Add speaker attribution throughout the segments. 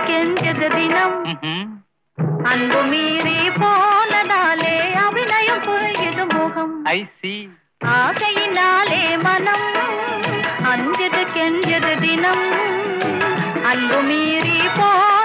Speaker 1: தினம்
Speaker 2: ம்ஹும்.
Speaker 1: அன்பு மீறி போனதாலே அபிநயம் புரியுது முகம்
Speaker 2: I see.
Speaker 1: ஆசையினாலே மனம் அஞ்சது கெஞ்சது தினம் அன்பு மீறி போனதாலே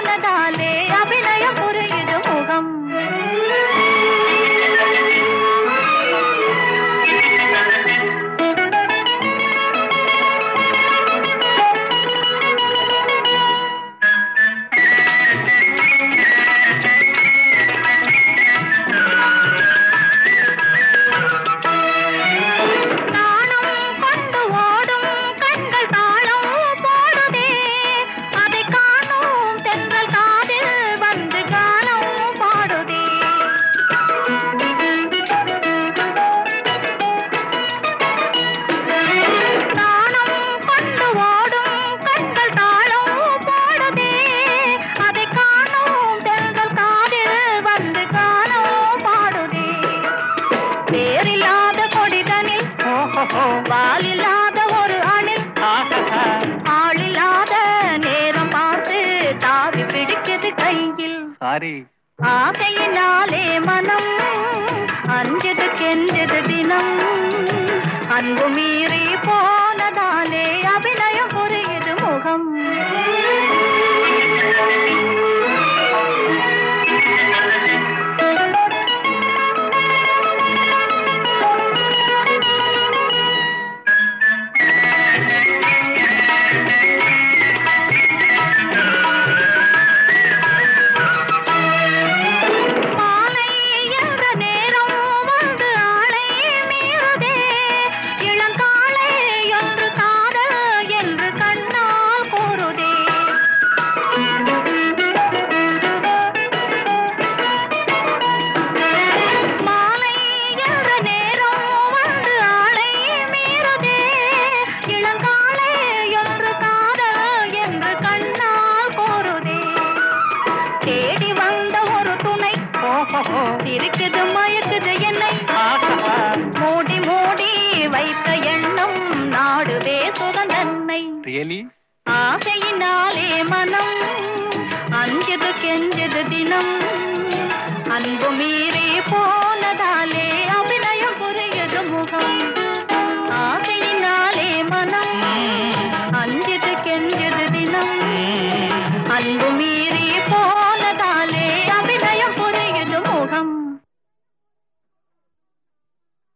Speaker 2: சாரி.
Speaker 1: ஆகையினாலே மனம் அஞ்சது கெஞ்சது தினம். அன்பு மீறி
Speaker 2: போ
Speaker 1: இருக்குது மயக்குது என்னை. மூடி மூடி வைத்த எண்ணம் நாடுதே சுகந்தன்னை? ஆசையினாலே மனம் அஞ்சது கெஞ்சது தினம் அன்பு மீறி போனதாலே அபிநயம் புரியுது முகம் ஆசையினாலே மனம். அஞ்சது கெஞ்சது தினம். அன்பு மீறி